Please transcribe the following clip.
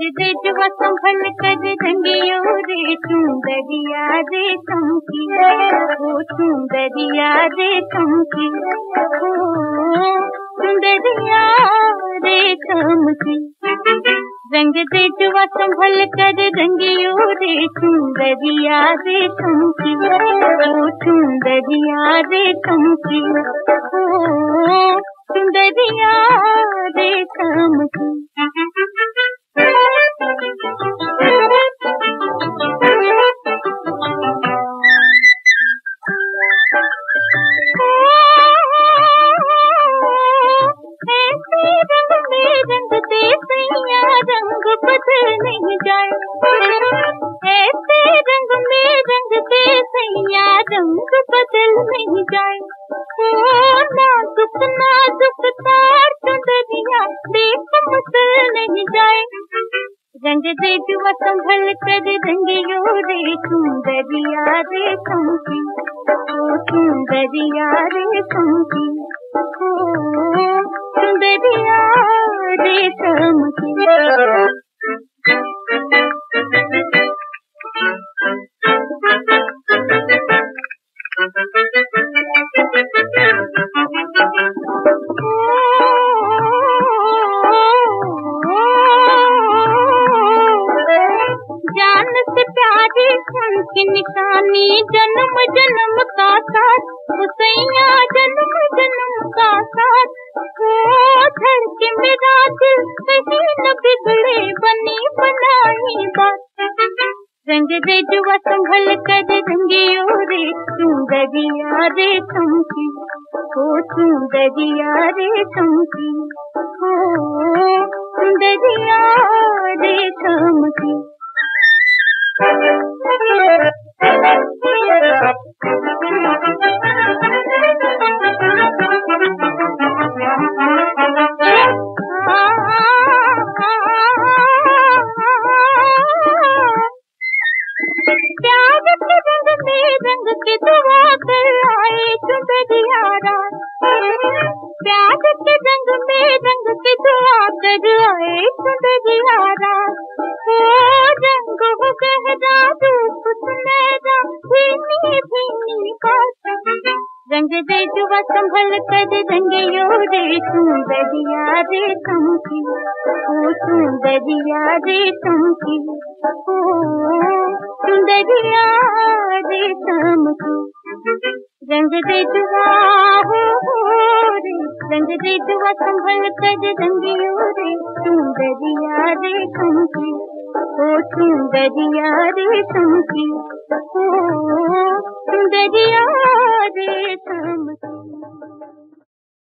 रंग दे जुआ संभल कर रंगियो रे सुंदरिया रे चमकी ओ सुंदरिया रे चमकी ओ सुंदरिया रे चमकी रंग दे जुआ संभल कर रंगियो रे सुंदरिया रे चमकी ओ सुंदरिया रे चमकी ओ सुंदरिया रे चमकी। रंग बदल नहीं जाए। ऐसे रंग में रंग दे सैया रंग बदल नहीं जाए नाजुक तार चंदरिया देख मसल नहीं जाए रंग दे जुआ संभल कर रंगियो रे सुंदरिया रे सुंदरिया रे चमकी ओ सुंदरिया जान से प्यारी जन्म जन्म का साथ। कहीं न बिगड़े बनी बनाई बात रंग दे जुआ संभल कर रंगियो रे सुंदरिया रे चमकी ओ सुंदरिया रे चमकी ओ सुंदरिया रे चमकी रंग के दुआ कर आए सुंदरिया रात प्यार के रंग में रंग के दुआ कर आए रात ओ रंग हो गहरा रंग दे जुआ संभल कर रंगियो रे सुंदरिया रे चमकी, ओ सुंदरिया रे चमकी, ओ सुंदरिया रे चमकी। रंग दे जुआ हो रे। रंग दे जुआ संभल कर रंगियो रे सुंदरिया रे चमकी, ओ सुंदरिया रे चमकी। ओ